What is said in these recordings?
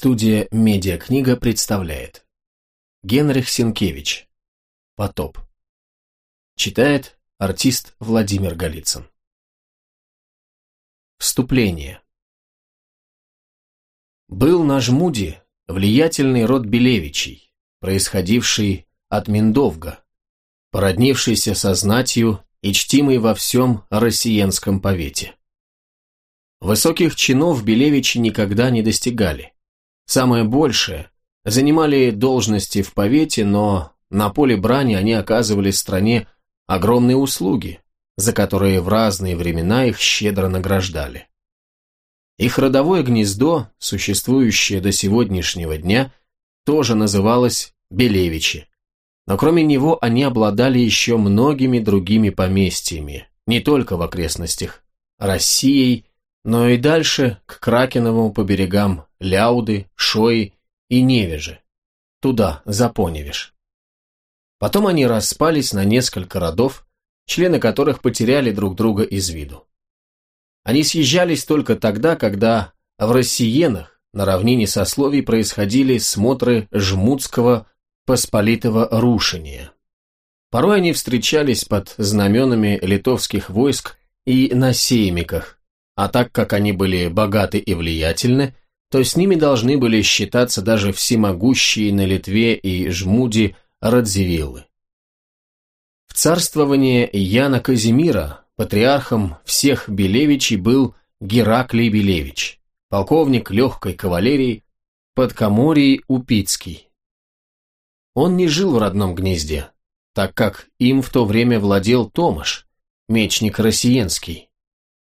Студия «Медиакнига» представляет. Генрих Сенкевич. «Потоп» Читает артист Владимир Голицын. Вступление. Был на Жмуде влиятельный род Белевичей, происходивший от Миндовга, породнившийся со знатью и чтимый во всем россиянском повете. Высоких чинов Белевичи никогда не достигали – Самое большее, занимали должности в повете, но на поле брани они оказывали стране огромные услуги, за которые в разные времена их щедро награждали. Их родовое гнездо, существующее до сегодняшнего дня, тоже называлось Белевичи, но кроме него они обладали еще многими другими поместьями, не только в окрестностях Россией, но и дальше к Кракенову по берегам Ляуды, Шои и Невежи. Туда, за Поневеж. Потом они распались на несколько родов, члены которых потеряли друг друга из виду. Они съезжались только тогда, когда в Россиенах на равнине сословий происходили смотры жмутского посполитого рушения. Порой они встречались под знаменами литовских войск и на сеймиках, а так как они были богаты и влиятельны, то с ними должны были считаться даже всемогущие на Литве и Жмуди Радзивиллы. В царствование Яна Казимира патриархом всех Белевичей был Гераклий Белевич, полковник легкой кавалерии под Каморией Упицкий. Он не жил в родном гнезде, так как им в то время владел Томаш, мечник Россиенский.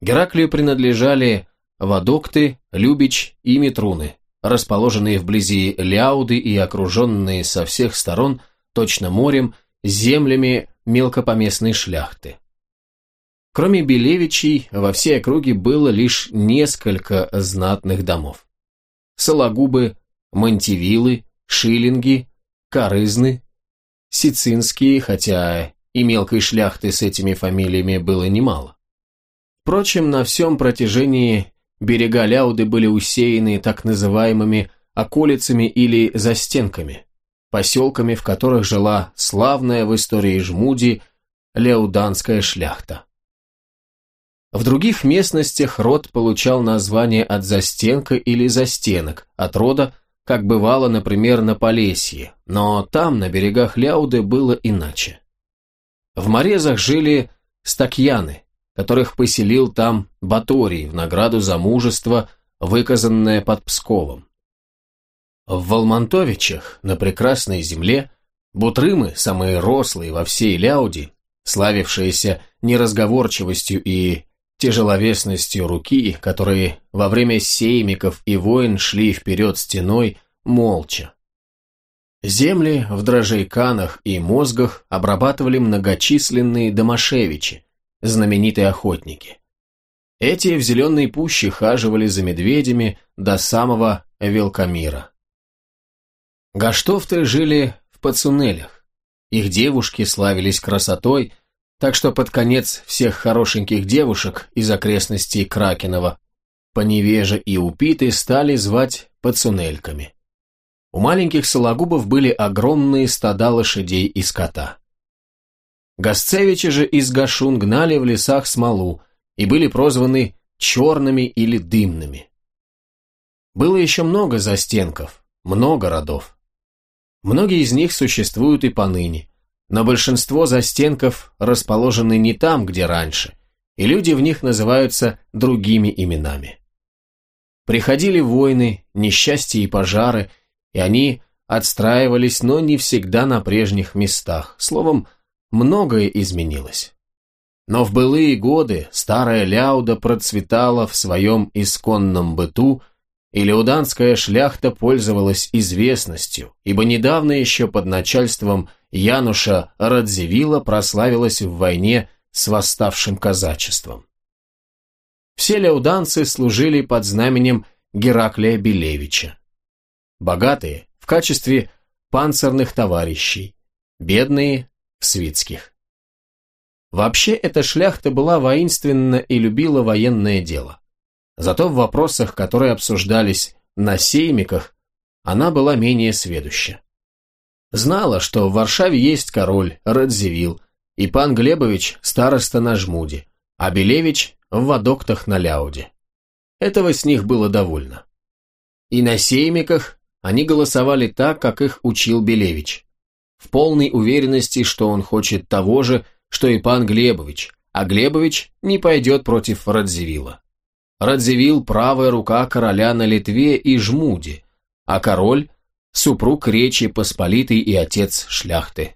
Гераклию принадлежали Вадокты, Любич и Митруны, расположенные вблизи Ляуды и окруженные со всех сторон, точно морем, землями мелкопоместной шляхты. Кроме Белевичей, во всей округе было лишь несколько знатных домов. Сологубы, Монтивилы, Шиллинги, Корызны, Сицинские, хотя и мелкой шляхты с этими фамилиями было немало. Впрочем, на всем протяжении Берега Ляуды были усеяны так называемыми околицами или застенками, поселками, в которых жила славная в истории Жмуди ляуданская шляхта. В других местностях род получал название от застенка или застенок, от рода, как бывало, например, на Полесье, но там, на берегах Ляуды, было иначе. В Морезах жили стакьяны, которых поселил там Баторий в награду за мужество, выказанное под Псковом. В Волмонтовичах, на прекрасной земле, бутрымы, самые рослые во всей Ляуди, славившиеся неразговорчивостью и тяжеловесностью руки, которые во время сеймиков и войн шли вперед стеной, молча. Земли в дрожейканах и мозгах обрабатывали многочисленные домашевичи, знаменитые охотники. Эти в зеленой пуще хаживали за медведями до самого Велкомира. Гаштофты жили в пацунелях. Их девушки славились красотой, так что под конец всех хорошеньких девушек из окрестностей Кракенова Поневежа и Упиты стали звать пацунельками. У маленьких сологубов были огромные стада лошадей и скота. Гасцевичи же из Гашун гнали в лесах смолу и были прозваны черными или дымными. Было еще много застенков, много родов. Многие из них существуют и поныне, но большинство застенков расположены не там, где раньше, и люди в них называются другими именами. Приходили войны, несчастья и пожары, и они отстраивались, но не всегда на прежних местах, словом, многое изменилось. Но в былые годы старая Ляуда процветала в своем исконном быту, и ляуданская шляхта пользовалась известностью, ибо недавно еще под начальством Януша Радзивилла прославилась в войне с восставшим казачеством. Все ляуданцы служили под знаменем Гераклия Белевича. Богатые – в качестве панцирных товарищей, бедные Свитских. Вообще эта шляхта была воинственна и любила военное дело. Зато в вопросах, которые обсуждались на сеймиках, она была менее сведуща. Знала, что в Варшаве есть король Радзивилл, и пан Глебович староста на Жмуде, а Белевич в Водоктах на Ляуде. Этого с них было довольно. И на сеймиках они голосовали так, как их учил Белевич, в полной уверенности, что он хочет того же, что и пан Глебович, а Глебович не пойдет против Радзивилла. Радзивилл – правая рука короля на Литве и Жмуде, а король – супруг Речи Посполитой и отец шляхты.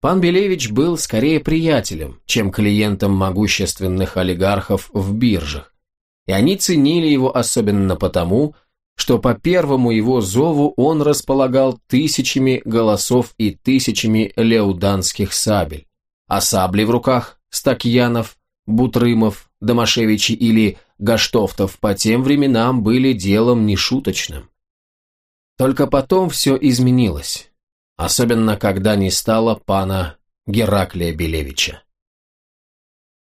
Пан Белевич был скорее приятелем, чем клиентом могущественных олигархов в биржах, и они ценили его особенно потому, что по первому его зову он располагал тысячами голосов и тысячами леуданских сабель, а сабли в руках Стакьянов, Бутрымов, Домашевичи или Гаштофтов по тем временам были делом нешуточным. Только потом все изменилось особенно когда не стало пана Гераклия Белевича.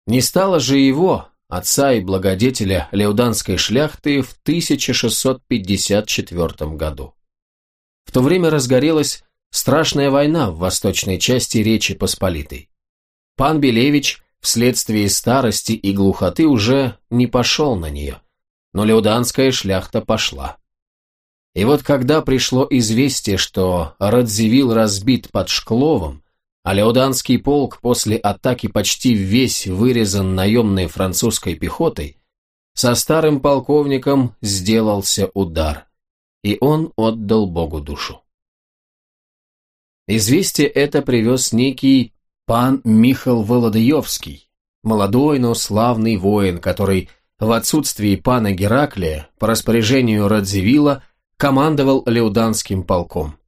Не стало же его, отца и благодетеля Леуданской шляхты, в 1654 году. В то время разгорелась страшная война в восточной части Речи Посполитой. Пан Белевич вследствие старости и глухоты уже не пошел на нее, но Леуданская шляхта пошла. И вот когда пришло известие, что Радзивилл разбит под Шкловом, а Леоданский полк после атаки почти весь вырезан наемной французской пехотой, со старым полковником сделался удар, и он отдал Богу душу. Известие это привез некий пан Михал Володаевский, молодой, но славный воин, который в отсутствии пана Гераклия по распоряжению Радзивилла командовал Леуданским полком.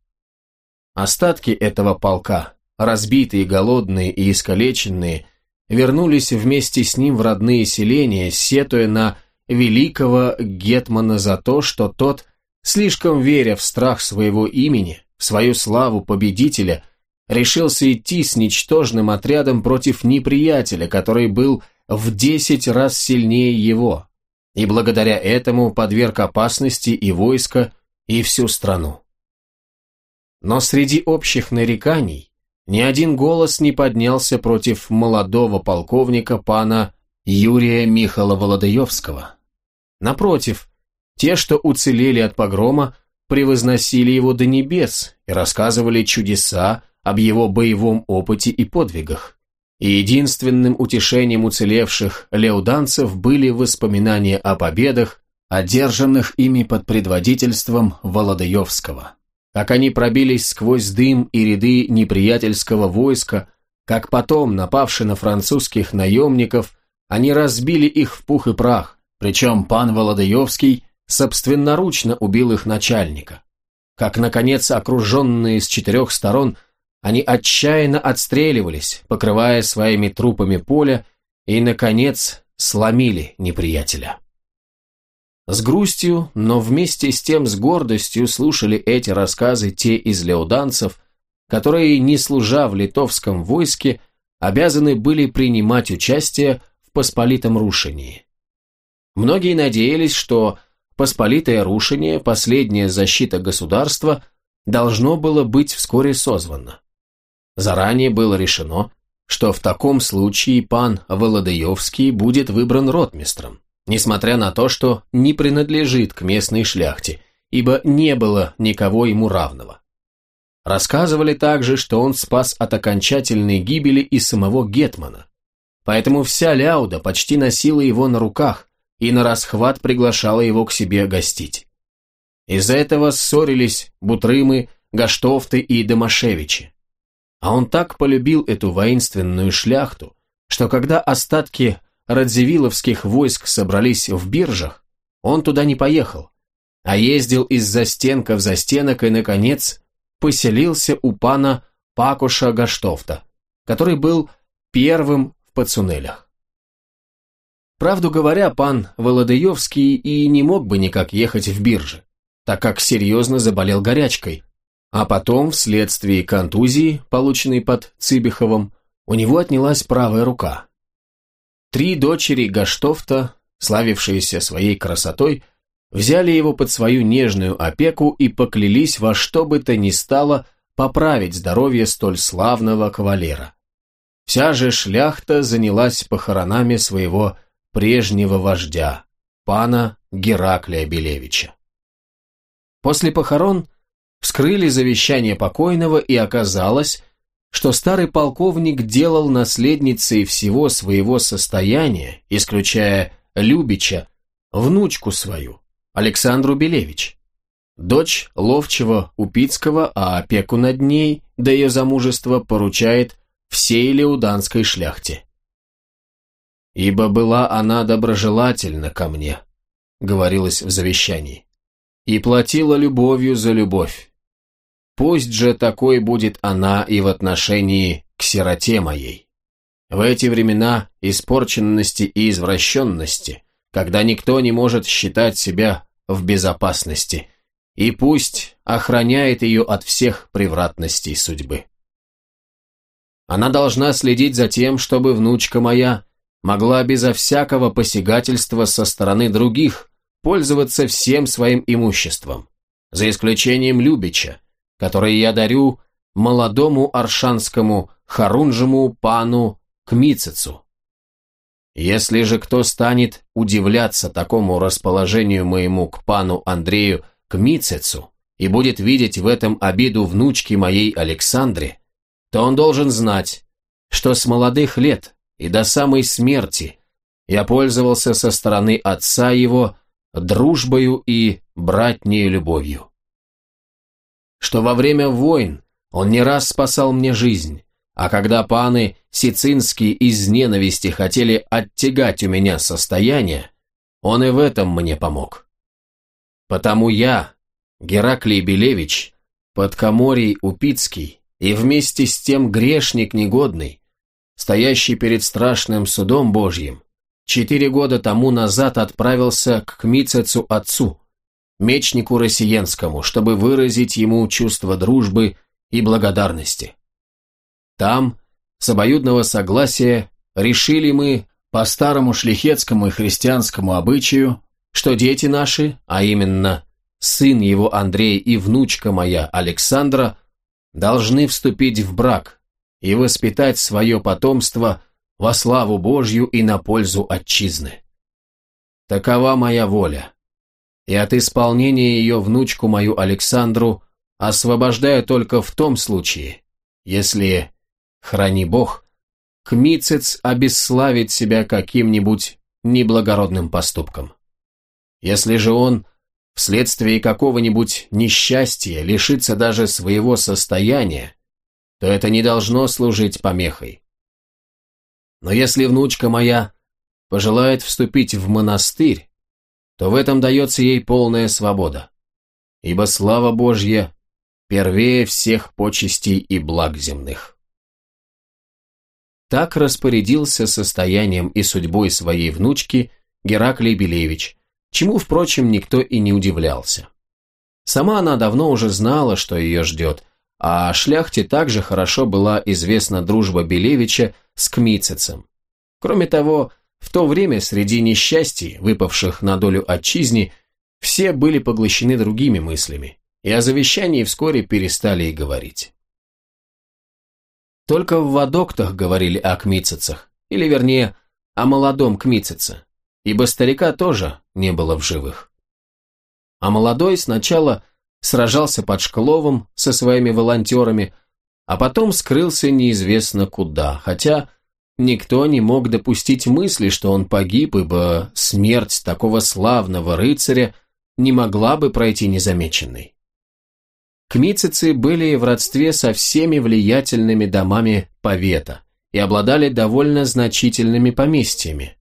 Остатки этого полка, разбитые, голодные и искалеченные, вернулись вместе с ним в родные селения, сетуя на великого Гетмана за то, что тот, слишком веря в страх своего имени, в свою славу победителя, решился идти с ничтожным отрядом против неприятеля, который был в десять раз сильнее его, и благодаря этому подверг опасности и войско, и всю страну. Но среди общих нареканий ни один голос не поднялся против молодого полковника пана Юрия Михала Володаевского. Напротив, те, что уцелели от погрома, превозносили его до небес и рассказывали чудеса об его боевом опыте и подвигах. И единственным утешением уцелевших леуданцев были воспоминания о победах, одержанных ими под предводительством Володаевского. Как они пробились сквозь дым и ряды неприятельского войска, как потом, напавши на французских наемников, они разбили их в пух и прах, причем пан Володаевский собственноручно убил их начальника. Как, наконец, окруженные с четырех сторон, они отчаянно отстреливались, покрывая своими трупами поле, и, наконец, сломили неприятеля. С грустью, но вместе с тем с гордостью слушали эти рассказы те из леуданцев, которые, не служа в литовском войске, обязаны были принимать участие в посполитом рушении. Многие надеялись, что посполитое рушение, последняя защита государства, должно было быть вскоре созвано. Заранее было решено, что в таком случае пан Володаевский будет выбран ротмистром несмотря на то, что не принадлежит к местной шляхте, ибо не было никого ему равного. Рассказывали также, что он спас от окончательной гибели и самого Гетмана, поэтому вся Ляуда почти носила его на руках и на расхват приглашала его к себе гостить. Из-за этого ссорились Бутрымы, Гаштофты и Домашевичи. А он так полюбил эту воинственную шляхту, что когда остатки радзивилловских войск собрались в биржах, он туда не поехал, а ездил из застенка в застенок и, наконец, поселился у пана Пакуша Гаштофта, который был первым в Пацунелях. Правду говоря, пан Володаевский и не мог бы никак ехать в биржи, так как серьезно заболел горячкой, а потом, вследствие контузии, полученной под Цибиховым, у него отнялась правая рука, Три дочери Гаштофта, славившиеся своей красотой, взяли его под свою нежную опеку и поклялись во что бы то ни стало поправить здоровье столь славного кавалера. Вся же шляхта занялась похоронами своего прежнего вождя, пана Гераклия Белевича. После похорон вскрыли завещание покойного и оказалось, что старый полковник делал наследницей всего своего состояния, исключая Любича, внучку свою, Александру Белевич. Дочь ловчего Упицкого, а опеку над ней до ее замужества поручает всей леуданской шляхте. «Ибо была она доброжелательна ко мне», — говорилось в завещании, «и платила любовью за любовь. Пусть же такой будет она и в отношении к сироте моей. В эти времена испорченности и извращенности, когда никто не может считать себя в безопасности, и пусть охраняет ее от всех превратностей судьбы. Она должна следить за тем, чтобы внучка моя могла безо всякого посягательства со стороны других пользоваться всем своим имуществом, за исключением Любича, который я дарю молодому аршанскому харунжему пану Кмицецу. Если же кто станет удивляться такому расположению моему к пану Андрею Кмицецу и будет видеть в этом обиду внучки моей Александре, то он должен знать, что с молодых лет и до самой смерти я пользовался со стороны отца его дружбою и братней любовью. Что во время войн он не раз спасал мне жизнь, а когда паны Сицинские из ненависти хотели оттягать у меня состояние, он и в этом мне помог. Потому я, Гераклий Белевич, Подкоморий Упицкий, и вместе с тем грешник негодный, стоящий перед страшным судом Божьим, четыре года тому назад отправился к Кмицецу отцу, мечнику россиянскому, чтобы выразить ему чувство дружбы и благодарности. Там, с обоюдного согласия, решили мы по старому шлихетскому и христианскому обычаю, что дети наши, а именно сын его Андрей и внучка моя Александра, должны вступить в брак и воспитать свое потомство во славу Божью и на пользу отчизны. Такова моя воля, и от исполнения ее внучку мою Александру освобождаю только в том случае, если, храни Бог, Кмицец обесславит себя каким-нибудь неблагородным поступком. Если же он вследствие какого-нибудь несчастья лишится даже своего состояния, то это не должно служить помехой. Но если внучка моя пожелает вступить в монастырь, то в этом дается ей полная свобода, ибо слава Божья первее всех почестей и благ земных. Так распорядился состоянием и судьбой своей внучки Гераклий Белевич, чему, впрочем, никто и не удивлялся. Сама она давно уже знала, что ее ждет, а шляхте также хорошо была известна дружба Белевича с Кмицецем. Кроме того, в то время среди несчастий, выпавших на долю отчизни, все были поглощены другими мыслями, и о завещании вскоре перестали и говорить. Только в Вадоктах говорили о Кмицецах, или вернее, о молодом Кмицеце, ибо старика тоже не было в живых. А молодой сначала сражался под Шкловом со своими волонтерами, а потом скрылся неизвестно куда, хотя никто не мог допустить мысли, что он погиб, ибо смерть такого славного рыцаря не могла бы пройти незамеченной. Кмицецы были в родстве со всеми влиятельными домами Повета и обладали довольно значительными поместьями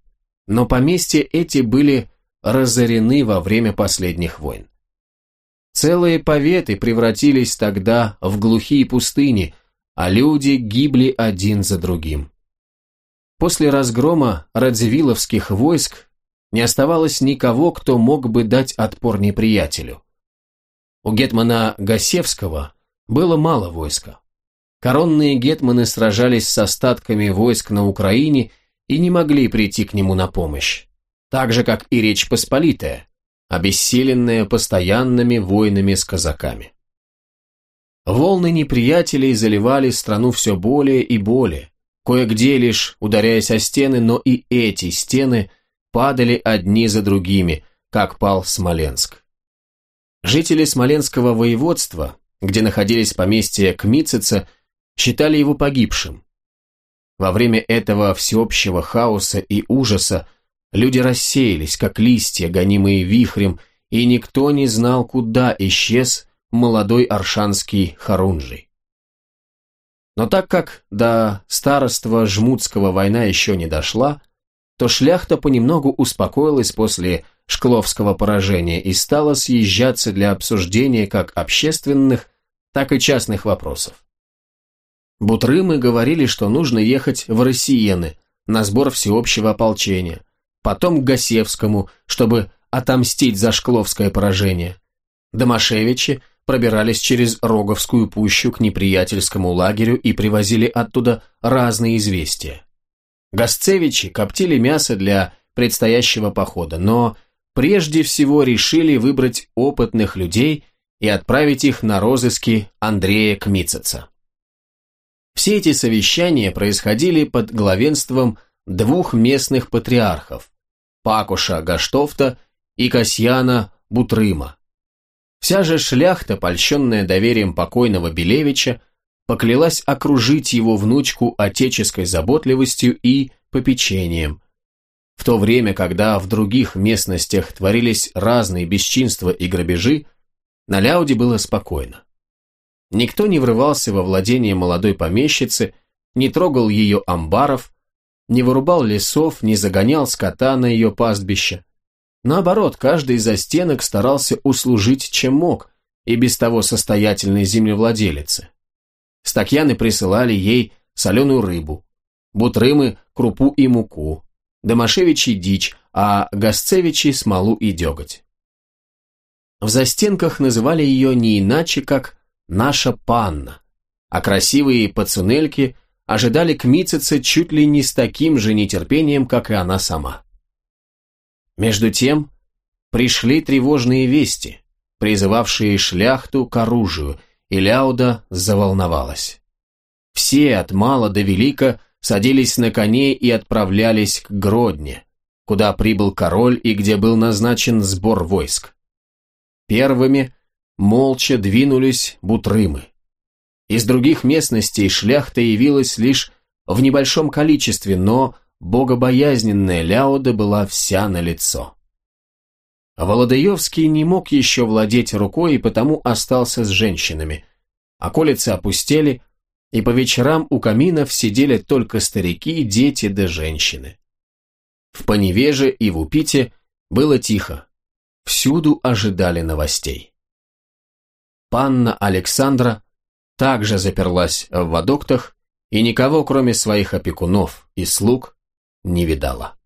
но поместья эти были разорены во время последних войн. Целые поветы превратились тогда в глухие пустыни, а люди гибли один за другим. После разгрома радзивилловских войск не оставалось никого, кто мог бы дать отпор неприятелю. У гетмана Гасевского было мало войска. Коронные гетманы сражались с остатками войск на Украине и не могли прийти к нему на помощь, так же, как и Речь Посполитая, обессиленная постоянными войнами с казаками. Волны неприятелей заливали страну все более и более, кое-где лишь ударяясь о стены, но и эти стены падали одни за другими, как пал Смоленск. Жители Смоленского воеводства, где находились поместья Кмитцица, считали его погибшим. Во время этого всеобщего хаоса и ужаса люди рассеялись, как листья, гонимые вихрем, и никто не знал, куда исчез молодой аршанский Харунжий. Но так как до староства Жмутского война еще не дошла, то шляхта понемногу успокоилась после Шкловского поражения и стала съезжаться для обсуждения как общественных, так и частных вопросов. Бутрымы говорили, что нужно ехать в Россиены на сбор всеобщего ополчения, потом к Гасевскому, чтобы отомстить за Шкловское поражение. Домашевичи пробирались через Роговскую пущу к неприятельскому лагерю и привозили оттуда разные известия. Гасцевичи коптили мясо для предстоящего похода, но прежде всего решили выбрать опытных людей и отправить их на розыски Андрея Кмицеца. Все эти совещания происходили под главенством двух местных патриархов – Пакуша Гаштофта и Касьяна Бутрыма. Вся же шляхта, польщенная доверием покойного Белевича, поклялась окружить его внучку отеческой заботливостью и попечением. В то время, когда в других местностях творились разные бесчинства и грабежи, на Ляуде было спокойно. Никто не врывался во владение молодой помещицы, не трогал ее амбаров, не вырубал лесов, не загонял скота на ее пастбище. Наоборот, каждый из застенок старался услужить чем мог, и без того состоятельной землевладелице. Стакьяны присылали ей соленую рыбу, бутрымы – крупу и муку, Домашевичи – дичь, а Гасцевичи – смолу и деготь. В застенках называли ее не иначе, как «наша панна», а красивые пацанельки ожидали кмицеца чуть ли не с таким же нетерпением, как и она сама. Между тем, пришли тревожные вести, призывавшие шляхту к оружию, и Ляуда заволновалась. Все, от мала до велика, садились на коней и отправлялись к Гродне, куда прибыл король и где был назначен сбор войск. Первыми молча двинулись бутрымы. Из других местностей шляхта явилась лишь в небольшом количестве, но богобоязненная Ляуда была вся на лицо. Володаевский не мог еще владеть рукой и потому остался с женщинами. Околицы опустели, и по вечерам у каминов сидели только старики, дети да женщины. В Поневеже и в Упите было тихо, всюду ожидали новостей. Панна Александра также заперлась в водоктах и никого, кроме своих опекунов и слуг, не видала.